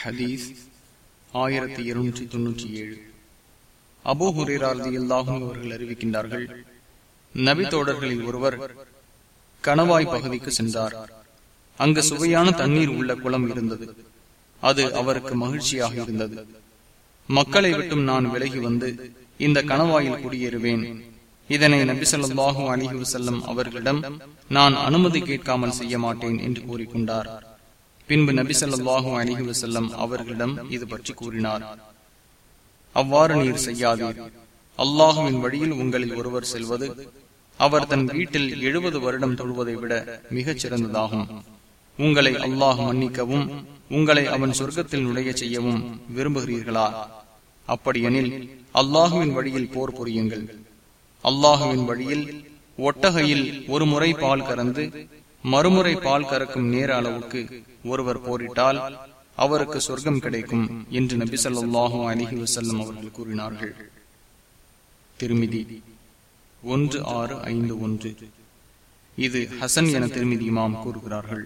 ஹதீஸ் ஆயிரத்தி இருநூற்றி தொன்னூற்றி ஏழு. அபோ ஹுரேராரதி அல்லாஹும் அவர்கள் அறிவிக்கின்றார்கள் நபி தோடர்களில் ஒருவர் கணவாய் பகுதிக்கு சென்றார். அங்கு சுவையான தண்ணீர் உள்ள குளம் இருந்தது. அது அவருக்கு மகிழ்ச்சியாக இருந்தது. மக்களை விட்டும் நான் விலகி வந்து இந்த கணவாயில் குடியேறுவேன். இதனை நபிசல்லாஹு அலிஹி வசல்லம் அவர்களிடம் நான் அனுமதி கேட்காமல் செய்ய மாட்டேன் என்று கூறிக்கொண்டார். பின்பு நபிசல்லாஹு அலிஹி வசல்லம் அவர்களிடம் இது பற்றி கூறினார். அவ்வாறு நீர் செய்யாதீர். அல்லாஹுவின் வழியில் உங்களில் ஒருவர் செல்வது அவர் தன் வீட்டில் எழுபது வருடம் தொழுவதை விட மிகச் சிறந்ததாகும். உங்களை அல்லாஹ் மன்னிக்கவும் உங்களை அவன் சொர்க்கத்தில் நுழைய செய்யவும் விரும்புகிறீர்களா? அப்படியெனில் அல்லாஹுவின் வழியில் போர் புரியுங்கள். அல்லாஹுவின் வழியில் ஒட்டகையில் ஒரு முறை பால் கறந்து மறுமுறை பால் கறக்கும் நேர அளவுக்கு ஒருவர் போரிட்டால் அவருக்கு சொர்க்கம் கிடைக்கும் என்று நபி சொல்லாஹும் அலிஹி வசல்லம் அவர்கள் கூறினார்கள். திருமிதி ஒன்று ஆறு ஐந்து ஒன்று. இது ஹசன் என திருமிதி இமாம் கூறுகிறார்கள்.